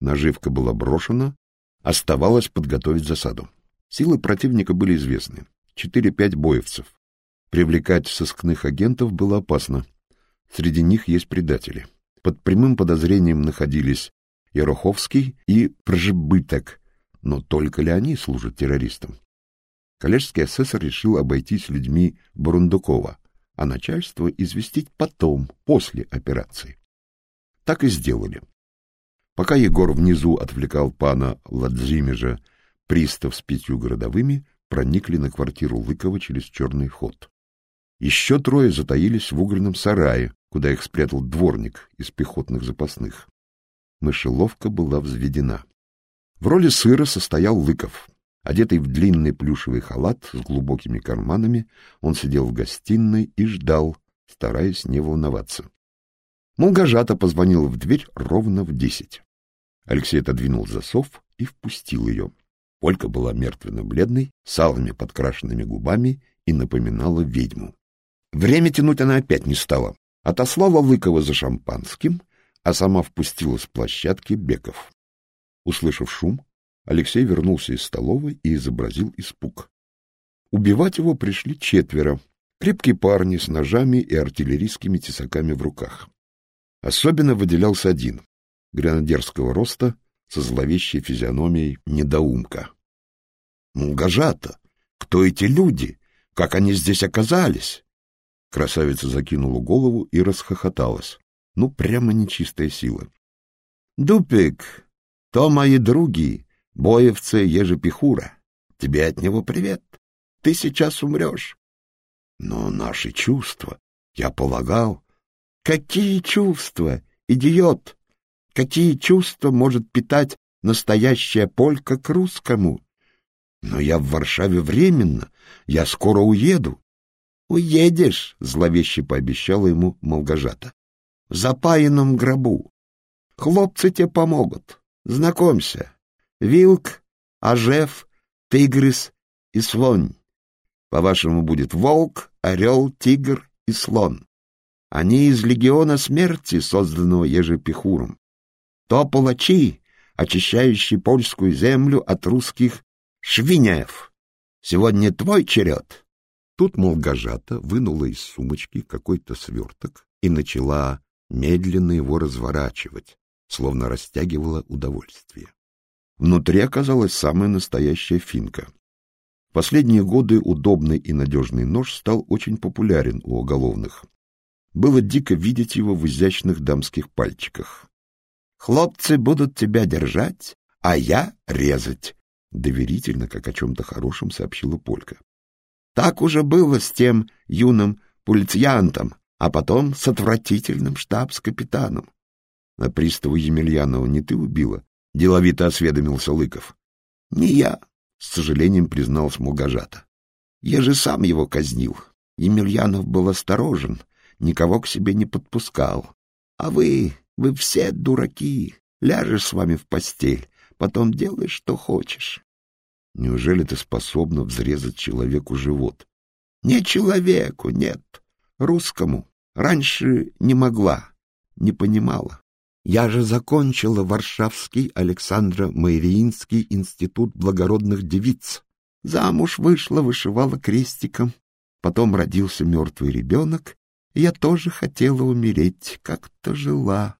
Наживка была брошена, оставалось подготовить засаду. Силы противника были известны. Четыре-пять боевцев. Привлекать сыскных агентов было опасно. Среди них есть предатели. Под прямым подозрением находились Яроховский и Пржебыток, но только ли они служат террористам? Коллежский асессор решил обойтись людьми Бурундукова, а начальство известить потом, после операции. Так и сделали. Пока Егор внизу отвлекал пана Ладзимежа, пристав с пятью городовыми проникли на квартиру Лыкова через черный ход. Еще трое затаились в угольном сарае, куда их спрятал дворник из пехотных запасных. Мышеловка была взведена. В роли сыра состоял Лыков. Одетый в длинный плюшевый халат с глубокими карманами, он сидел в гостиной и ждал, стараясь не волноваться. Молгожата позвонила в дверь ровно в десять. Алексей отодвинул засов и впустил ее. Олька была мертвенно-бледной, с алыми подкрашенными губами и напоминала ведьму. Время тянуть она опять не стала. Отослала Лыкова за шампанским, а сама впустила с площадки Беков. Услышав шум, Алексей вернулся из столовой и изобразил испуг. Убивать его пришли четверо, крепкие парни с ножами и артиллерийскими тесаками в руках. Особенно выделялся один, гренадерского роста, со зловещей физиономией недоумка. «Мулгажата! Кто эти люди? Как они здесь оказались?» Красавица закинула голову и расхохоталась. Ну, прямо нечистая сила. «Дупик, то мои други, боевцы ежепихура. Тебе от него привет. Ты сейчас умрешь». «Но наши чувства, я полагал...» «Какие чувства, идиот? Какие чувства может питать настоящая полька к русскому? Но я в Варшаве временно, я скоро уеду. Уедешь, зловеще пообещала ему Молгожата. В запаянном гробу. Хлопцы тебе помогут. Знакомься. Вилк, Ажев, Тигрис и Слонь. По-вашему будет волк, орел, тигр и слон. Они из легиона смерти, созданного ежепихуром то палачи, очищающие польскую землю от русских швиняев. Сегодня твой черед. Тут Молгожата вынула из сумочки какой-то сверток и начала медленно его разворачивать, словно растягивала удовольствие. Внутри оказалась самая настоящая финка. В последние годы удобный и надежный нож стал очень популярен у уголовных. Было дико видеть его в изящных дамских пальчиках. Хлопцы будут тебя держать, а я резать, — доверительно, как о чем-то хорошем, сообщила Полька. Так уже было с тем юным полициянтом, а потом с отвратительным штабс-капитаном. На приставу Емельянова не ты убила? — деловито осведомился Лыков. — Не я, — с сожалением признал Смугажата. Я же сам его казнил. Емельянов был осторожен, никого к себе не подпускал. А вы вы все дураки. Ляжешь с вами в постель, потом делаешь, что хочешь. Неужели ты способна взрезать человеку живот? Не человеку, нет, русскому. Раньше не могла, не понимала. Я же закончила Варшавский Александра Мариинский институт благородных девиц. Замуж вышла, вышивала крестиком. Потом родился мертвый ребенок, я тоже хотела умереть, как-то жила.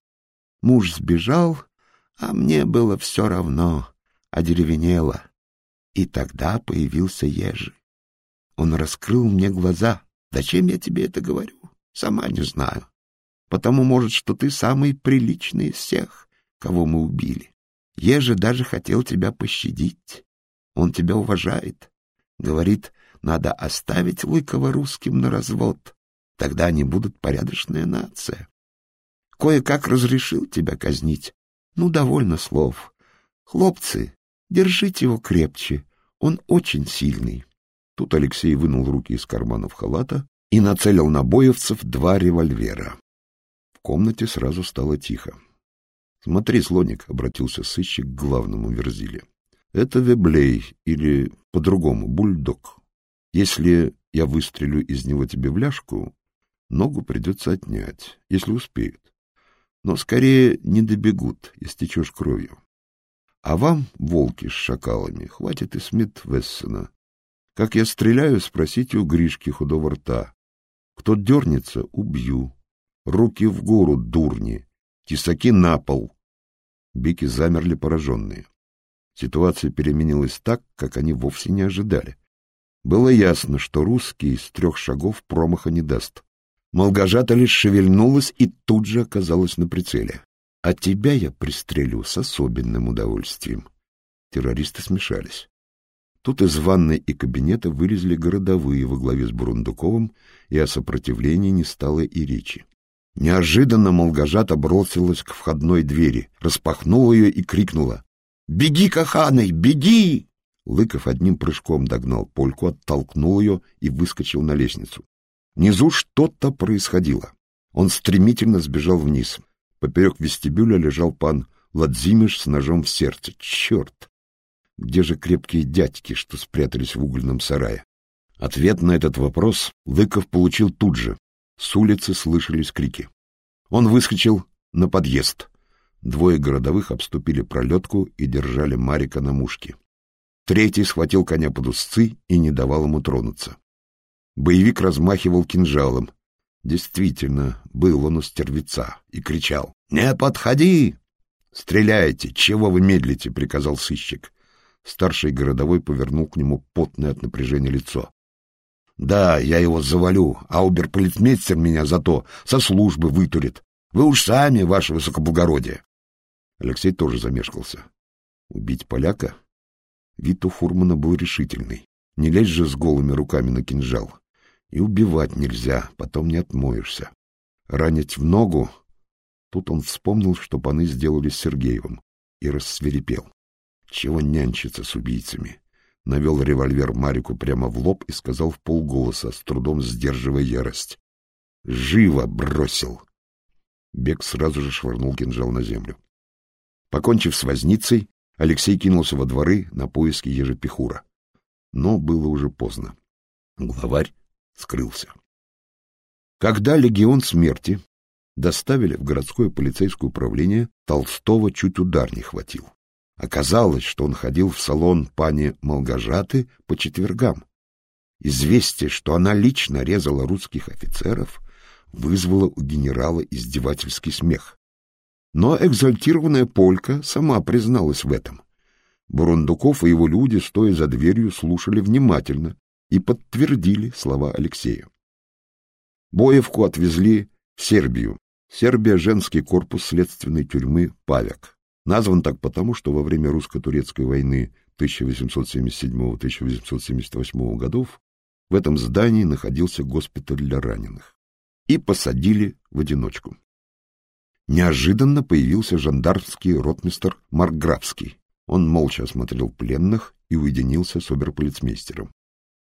Муж сбежал, а мне было все равно, одеревенело. И тогда появился Ежи. Он раскрыл мне глаза. Зачем я тебе это говорю? Сама не знаю. Потому, может, что ты самый приличный из всех, кого мы убили. Ежи даже хотел тебя пощадить. Он тебя уважает. Говорит, надо оставить Лыкова русским на развод. Тогда они будут порядочная нация. Кое-как разрешил тебя казнить. Ну, довольно слов. Хлопцы, держите его крепче. Он очень сильный. Тут Алексей вынул руки из карманов халата и нацелил на боевцев два револьвера. В комнате сразу стало тихо. — Смотри, слоник, — обратился сыщик к главному верзиле. — Это Веблей, или по-другому, бульдог. Если я выстрелю из него тебе в ляжку, ногу придется отнять, если успеют. Но скорее не добегут, истечешь кровью. А вам, волки с шакалами, хватит и Смит Вессона. Как я стреляю, спросите у Гришки худого рта. Кто дернется, убью. Руки в гору, дурни. Тесаки на пол. Бики замерли пораженные. Ситуация переменилась так, как они вовсе не ожидали. Было ясно, что русский с трех шагов промаха не даст. Молгожата лишь шевельнулась и тут же оказалась на прицеле. А тебя я пристрелю с особенным удовольствием. Террористы смешались. Тут из ванной и кабинета вылезли городовые во главе с Бурундуковым, и о сопротивлении не стало и речи. Неожиданно Молгожата бросилась к входной двери, распахнула ее и крикнула. — Беги, Каханой, беги! Лыков одним прыжком догнал Польку, оттолкнул ее и выскочил на лестницу. Внизу что-то происходило. Он стремительно сбежал вниз. Поперек вестибюля лежал пан Владимир с ножом в сердце. Черт! Где же крепкие дядьки, что спрятались в угольном сарае? Ответ на этот вопрос Лыков получил тут же. С улицы слышались крики. Он выскочил на подъезд. Двое городовых обступили пролетку и держали Марика на мушке. Третий схватил коня под узцы и не давал ему тронуться. Боевик размахивал кинжалом. Действительно, был он у стервеца и кричал. — Не подходи! — Стреляйте! Чего вы медлите? — приказал сыщик. Старший городовой повернул к нему потное от напряжения лицо. — Да, я его завалю, а уберполицмейстер меня зато со службы вытурит. Вы уж сами, ваше высокоблагородие. Алексей тоже замешкался. Убить поляка? Вид у Фурмана был решительный. Не лезь же с голыми руками на кинжал. И убивать нельзя, потом не отмоешься. Ранить в ногу... Тут он вспомнил, что паны сделали с Сергеевым, и рассверепел. Чего нянчиться с убийцами? Навел револьвер Марику прямо в лоб и сказал в полголоса, с трудом сдерживая ярость. «Живо бросил!» Бег сразу же швырнул кинжал на землю. Покончив с возницей, Алексей кинулся во дворы на поиски ежепихура. Но было уже поздно. Главарь скрылся. Когда легион смерти доставили в городское полицейское управление, Толстого чуть удар не хватил. Оказалось, что он ходил в салон пани Молгожаты по четвергам. Известие, что она лично резала русских офицеров, вызвало у генерала издевательский смех. Но экзальтированная полька сама призналась в этом. Бурундуков и его люди, стоя за дверью, слушали внимательно и подтвердили слова Алексея. Боевку отвезли в Сербию. Сербия — женский корпус следственной тюрьмы «Павек». Назван так потому, что во время русско-турецкой войны 1877-1878 годов в этом здании находился госпиталь для раненых. И посадили в одиночку. Неожиданно появился жандармский ротмистр Маркграфский. Он молча осмотрел пленных и уединился с оберполицмейстером.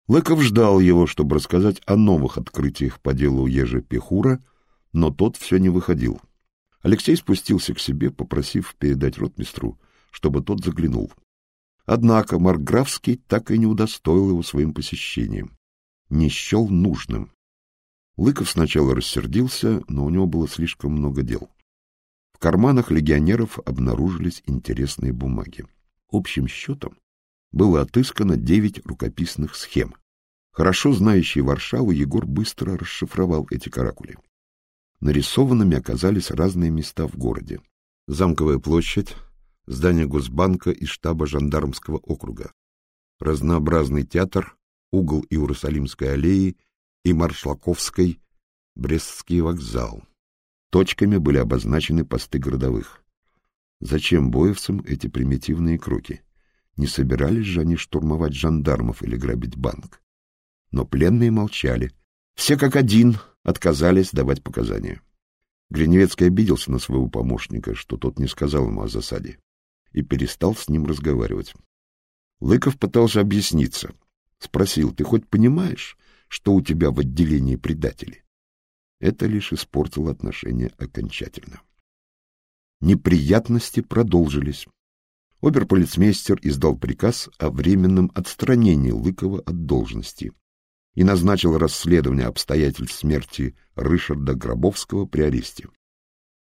Лыков ждал его, чтобы рассказать о новых открытиях по делу Ежи Пехура, но тот все не выходил. Алексей спустился к себе, попросив передать ротмистру, чтобы тот заглянул. Однако Маркграфский так и не удостоил его своим посещением. Не счел нужным. Лыков сначала рассердился, но у него было слишком много дел. В карманах легионеров обнаружились интересные бумаги. Общим счетом было отыскано девять рукописных схем. Хорошо знающий Варшаву, Егор быстро расшифровал эти каракули. Нарисованными оказались разные места в городе. Замковая площадь, здание Госбанка и штаба жандармского округа, разнообразный театр, угол Иерусалимской аллеи и Маршлаковской, Брестский вокзал. Точками были обозначены посты городовых. Зачем боевцам эти примитивные круги? Не собирались же они штурмовать жандармов или грабить банк? Но пленные молчали. Все как один отказались давать показания. Гриневецкий обиделся на своего помощника, что тот не сказал ему о засаде, и перестал с ним разговаривать. Лыков пытался объясниться. Спросил, ты хоть понимаешь, что у тебя в отделении предатели? Это лишь испортило отношения окончательно. Неприятности продолжились. Оберполицмейстер издал приказ о временном отстранении Лыкова от должности и назначил расследование обстоятельств смерти Рышарда Гробовского при аресте.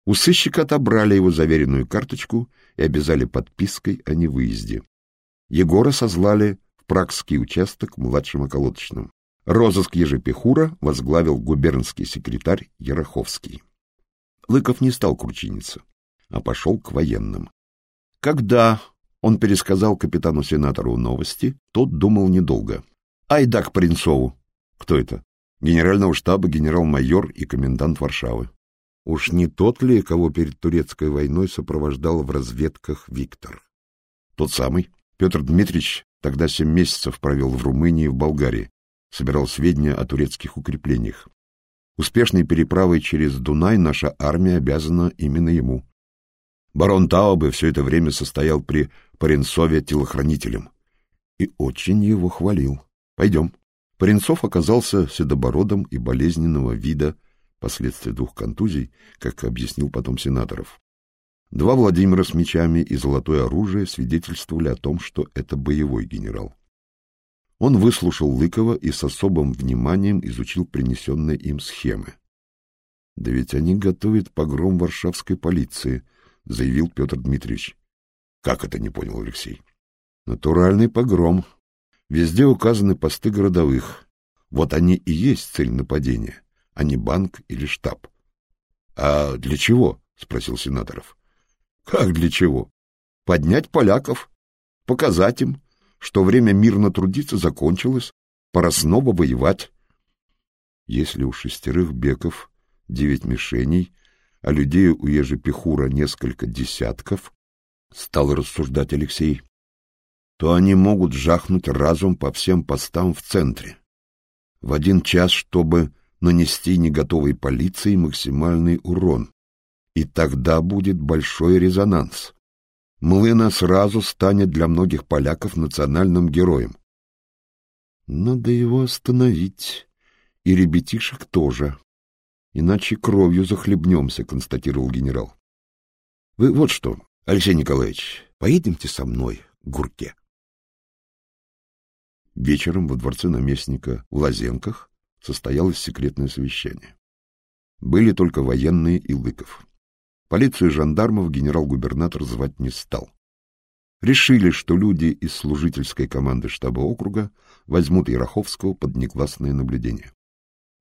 У сыщика отобрали его заверенную карточку и обязали подпиской о невыезде. Егора созвали в Прагский участок младшим околоточным. Розыск Ежепихура возглавил губернский секретарь Яроховский. Лыков не стал кручиниться, а пошел к военным. Когда он пересказал капитану-сенатору новости, тот думал недолго. Айда к Принцову. Кто это? Генерального штаба генерал-майор и комендант Варшавы. Уж не тот ли, кого перед турецкой войной сопровождал в разведках Виктор? Тот самый. Петр Дмитриевич тогда семь месяцев провел в Румынии и в Болгарии, собирал сведения о турецких укреплениях. Успешной переправой через Дунай наша армия обязана именно ему. Барон Таубе все это время состоял при Паренцове телохранителем и очень его хвалил. Пойдем. Паренцов оказался седобородом и болезненного вида, последствия двух контузий, как объяснил потом сенаторов. Два Владимира с мечами и золотое оружие свидетельствовали о том, что это боевой генерал. Он выслушал Лыкова и с особым вниманием изучил принесенные им схемы. — Да ведь они готовят погром варшавской полиции, — заявил Петр Дмитриевич. — Как это не понял Алексей? — Натуральный погром, Везде указаны посты городовых. Вот они и есть цель нападения, а не банк или штаб. — А для чего? — спросил Сенаторов. — Как для чего? Поднять поляков, показать им, что время мирно трудиться закончилось, пора снова воевать. Если у шестерых беков девять мишеней, а людей у Ежепихура несколько десятков, — стал рассуждать Алексей, то они могут жахнуть разум по всем постам в центре. В один час, чтобы нанести неготовой полиции максимальный урон. И тогда будет большой резонанс. Млына сразу станет для многих поляков национальным героем. Надо его остановить. И ребятишек тоже. Иначе кровью захлебнемся, констатировал генерал. Вы вот что, Алексей Николаевич, поедемте со мной к Гурке. Вечером во дворце наместника в Лазенках состоялось секретное совещание. Были только военные и Лыков. Полицию и жандармов генерал-губернатор звать не стал. Решили, что люди из служительской команды штаба округа возьмут Яроховского под негласное наблюдение. —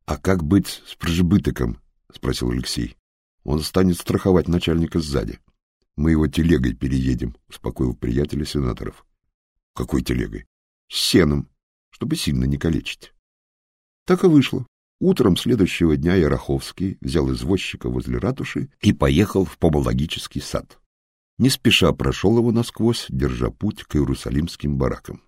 А как быть с прожибытоком? — спросил Алексей. — Он станет страховать начальника сзади. — Мы его телегой переедем, — успокоил приятеля сенаторов. — Какой телегой? с сеном, чтобы сильно не калечить. Так и вышло. Утром следующего дня Яроховский взял извозчика возле ратуши и поехал в помологический сад. Не спеша прошел его насквозь, держа путь к иерусалимским баракам.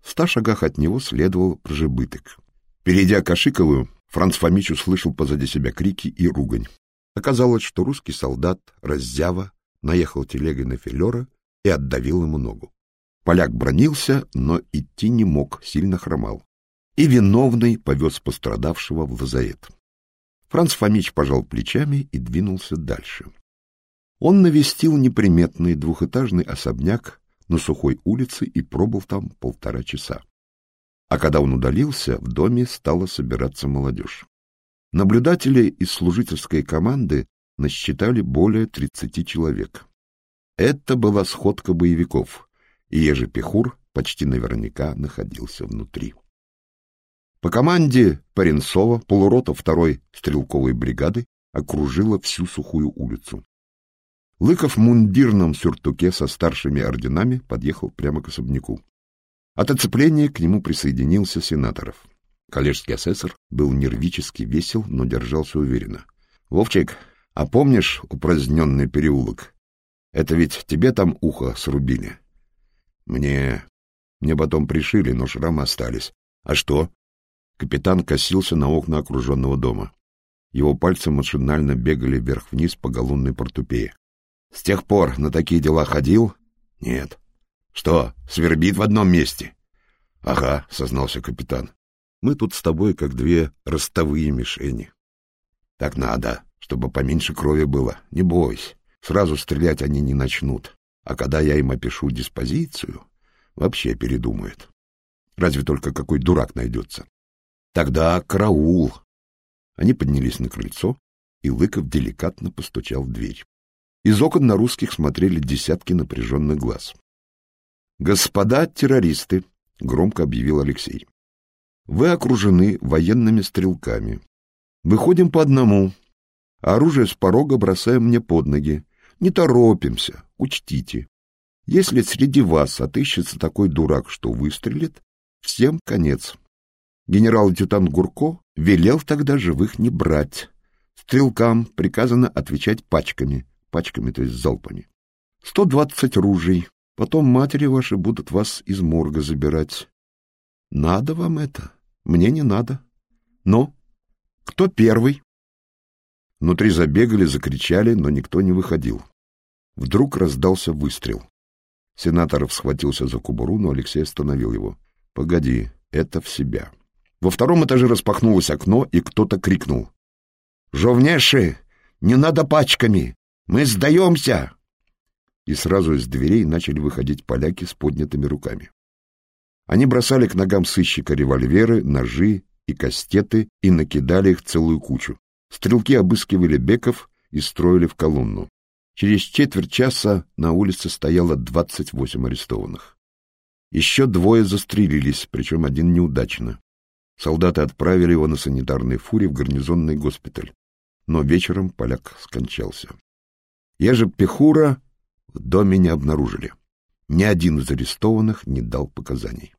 В ста шагах от него следовал прожибыток. Перейдя Кашиковую, Франц Фомич услышал позади себя крики и ругань. Оказалось, что русский солдат, раззява, наехал телегой на филера и отдавил ему ногу. Поляк бронился, но идти не мог, сильно хромал. И виновный повез пострадавшего в лазарет. Франц Фомич пожал плечами и двинулся дальше. Он навестил неприметный двухэтажный особняк на сухой улице и пробыл там полтора часа. А когда он удалился, в доме стала собираться молодежь. Наблюдатели из служительской команды насчитали более 30 человек. Это была сходка боевиков, и Ежепехур почти наверняка находился внутри. По команде Паренцова полурота второй стрелковой бригады окружила всю сухую улицу. Лыков в мундирном сюртуке со старшими орденами подъехал прямо к особняку. От оцепления к нему присоединился сенаторов. Коллежский асессор был нервически весел, но держался уверенно. — Вовчик, а помнишь упраздненный переулок? Это ведь тебе там ухо срубили? — Мне... Мне потом пришили, но шрамы остались. — А что? Капитан косился на окна окруженного дома. Его пальцы машинально бегали вверх-вниз по галунной портупее. С тех пор на такие дела ходил? Нет. Что, свербит в одном месте? Ага, сознался капитан. Мы тут с тобой как две ростовые мишени. Так надо, чтобы поменьше крови было. Не бойся. Сразу стрелять они не начнут. А когда я им опишу диспозицию, вообще передумают. Разве только какой дурак найдется. Тогда караул. Они поднялись на крыльцо, и Лыков деликатно постучал в дверь. Из окон на русских смотрели десятки напряженных глаз. «Господа террористы!» — громко объявил Алексей. «Вы окружены военными стрелками. Выходим по одному. Оружие с порога бросаем мне под ноги. Не торопимся, учтите. Если среди вас отыщется такой дурак, что выстрелит, всем конец. Генерал-лейтенант Гурко велел тогда живых не брать. Стрелкам приказано отвечать пачками пачками, то есть залпами. Сто двадцать ружей. Потом матери ваши будут вас из морга забирать. Надо вам это? Мне не надо. Но кто первый? Внутри забегали, закричали, но никто не выходил. Вдруг раздался выстрел. Сенаторов схватился за кубуру, но Алексей остановил его. — Погоди, это в себя. Во втором этаже распахнулось окно, и кто-то крикнул. — Жовнеши, не надо пачками! Мы сдаемся!» И сразу из дверей начали выходить поляки с поднятыми руками. Они бросали к ногам сыщика револьверы, ножи и кастеты и накидали их целую кучу. Стрелки обыскивали беков и строили в колонну. Через четверть часа на улице стояло двадцать восемь арестованных. Еще двое застрелились, причем один неудачно. Солдаты отправили его на санитарной фуре в гарнизонный госпиталь. Но вечером поляк скончался. Я же Пехура в доме не обнаружили. Ни один из арестованных не дал показаний.